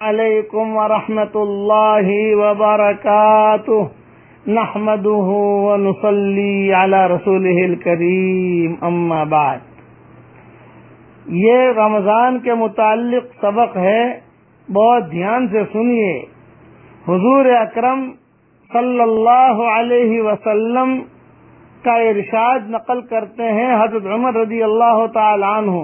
علیکم ورحمۃ اللہ وبرکاتہ۔ نحمده ونصلي على رسوله الكريم اما بعد۔ یہ رمضان کے متعلق سبق ہے، بہت دھیان سے سنیے۔ حضور اکرم صلی اللہ علیہ وسلم کا ارشاد نقل کرتے ہیں حضرت عمر رضی اللہ تعالی عنہ۔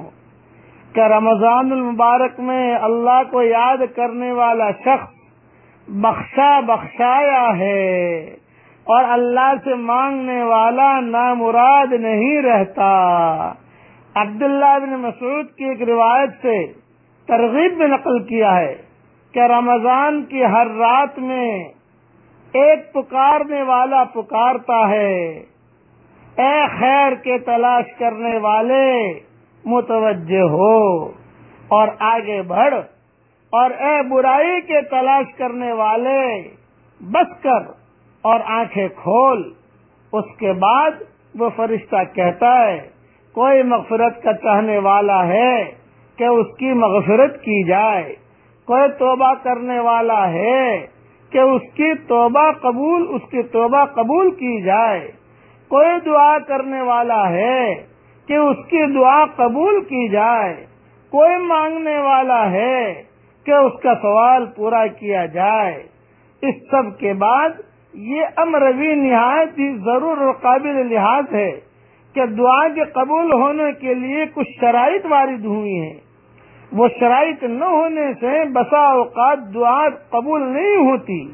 کہ رمضان المبارک میں اللہ کو یاد کرنے والا شخص بخشا بخشایا ہے اور اللہ سے مانگنے والا نامراد نہیں رہتا۔ عبداللہ بن مسعود کی ایک روایت سے ترغیب میں نقل کیا ہے کہ رمضان کی ہر رات میں ایک پکارنے والا پکارتا ہے۔ اے خیر کے تلاش کرنے والے متوجہ ہو اور آگے بڑھ اور اے برائی کے تلاش کرنے والے، بس کر اور آنکھیں کھول۔ اس کے بعد وہ فرشتہ کہتا ہے، کوئی مغفرت کا چاہنے والا ہے کہ اس کی مغفرت کی جائے۔ کوئی توبہ کرنے والا ہے کہ اس کی توبہ قبول، اس کی توبہ قبول کی جائے۔ کوئی دعا کرنے والا ہے کہ اس کی دعا قبول کی جائے۔ کوئی مانگنے والا ہے کہ اس کا سوال پورا کیا جائے۔ اس سب کے بعد یہ امروی نہایت ہی ضرور اور قابل لحاظ ہے کہ دعا کے قبول ہونے کے لیے کچھ شرائط وارد ہوئی ہیں۔ وہ شرائط نہ ہونے سے بسا اوقات دعا قبول نہیں ہوتی۔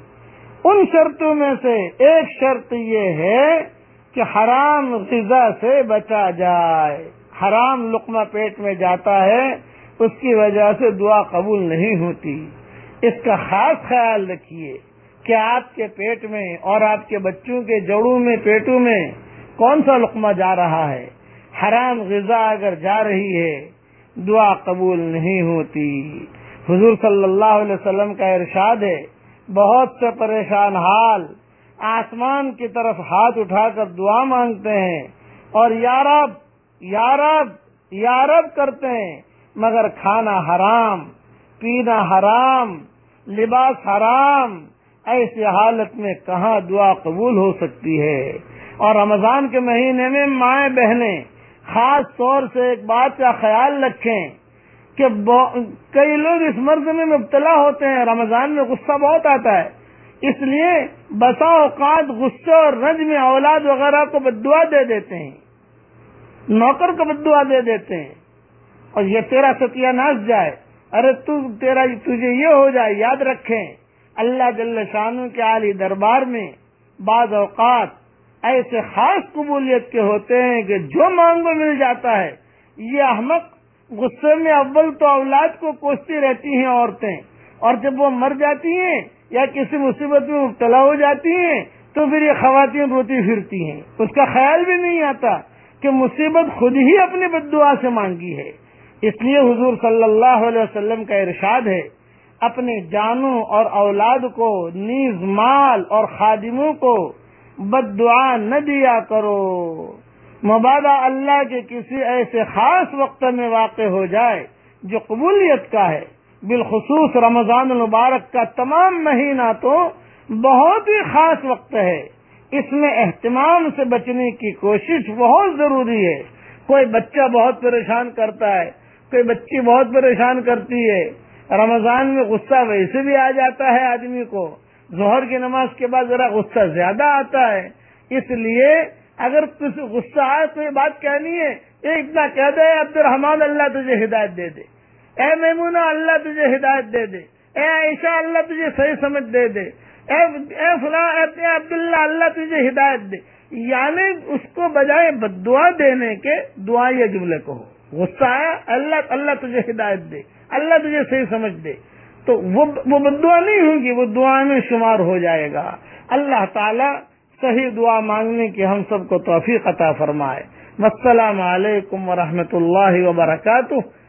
ان شرطوں میں سے ایک شرط یہ ہے کہ حرام غذا سے بچا جائے۔ حرام لقمہ پیٹ میں جاتا ہے، اس کی وجہ سے دعا قبول نہیں ہوتی۔ اس کا خاص خیال رکھیے کہ آپ کے پیٹ میں اور آپ کے بچوں کے جڑوں میں، پیٹوں میں کون سا لقمہ جا رہا ہے؟ حرام غذا اگر جا رہی ہے، دعا قبول نہیں ہوتی۔ حضور صلی اللہ علیہ وسلم کا ارشاد ہے، بہت سے پریشان حال آسمان کی طرف ہاتھ اٹھا کر دعا مانگتے ہیں اور یارب یارب یارب کرتے ہیں، مگر کھانا حرام، پینا حرام، لباس حرام، ایسی حالت میں کہاں دعا قبول ہو سکتی ہے؟ اور رمضان کے مہینے میں مائیں بہنیں، خاص طور سے ایک بات کا خیال رکھیں کہ کئی لوگ اس مرض میں مبتلا ہوتے ہیں، رمضان میں غصہ بہت آتا ہے۔ اس لیے بسا اوقات غصے اور رنج میں اولاد وغیرہ کو بدعا دے دیتے ہیں۔ نوکر کو بدعا دے دیتے ہیں۔ اور یہ تیرا ستیہ ناش جائے۔ ارے تو تیرا تجھے یہ ہو جائے، یاد رکھیں۔ اللہ جل شانو کے عالی دربار میں بعض اوقات ایسے خاص قبولیت کے ہوتے ہیں کہ جو مانگو مل جاتا ہے۔ یہ احمد غصے میں اول تو اولاد کو کوستی رہتی ہیں عورتیں۔ اور جب وہ مر جاتی ہیں یا کسی مصیبت میں مبتلا ہو جاتی ہیں، تو پھر یہ خواتین روتی پھرتی ہیں۔ اس کا خیال بھی نہیں آتا کہ مصیبت خود ہی اپنی بد دعا سے مانگی ہے۔ اس لیے حضور صلی اللہ علیہ وسلم کا ارشاد ہے، اپنے جانوں اور اولاد کو، نیز مال اور خادموں کو بد دعا نہ دیا کرو۔ مبادہ اللہ کے کسی ایسے خاص وقت میں واقع ہو جائے جو قبولیت کا ہے۔ بالخصوص رمضان المبارک کا تمام مہینہ تو بہت ہی خاص وقت ہے۔ اس میں اہتمام سے بچنے کی کوشش بہت ضروری ہے۔ کوئی بچہ بہت پریشان کرتا ہے، کوئی بچی بہت پریشان کرتی ہے۔ رمضان میں غصہ ویسے بھی آ جاتا ہے آدمی کو۔ ظہر کی نماز کے بعد ذرا غصہ زیادہ آتا ہے۔ اس لیے اگر غصہ آئے تو یہ بات کہنی ہے اتنا کہہ دے عبد الرحمان اللہ تجھے ہدایت دے دے۔ اے میمونا اللہ تجھے ہدایت دے دے۔ اے عائشہ، اللہ تجھے صحیح سمجھ دے دے۔ اے اے فلاں عبداللہ، اللہ تجھے ہدایت دے۔ یعنی اس کو بجائے بدعا دینے کے دعا یہ جملے کو۔ ہو غصہ آیا اللہ اللہ تجھے ہدایت دے۔ اللہ تجھے صحیح سمجھ دے۔ تو وہ بدعا نہیں ہوگی وہ دعا میں شمار ہو جائے گا۔ اللہ تعالی صحیح دعا مانگنے کی ہم سب کو توفیق عطا فرمائے۔ السلام علیکم ورحمۃ اللہ وبرکاتہ۔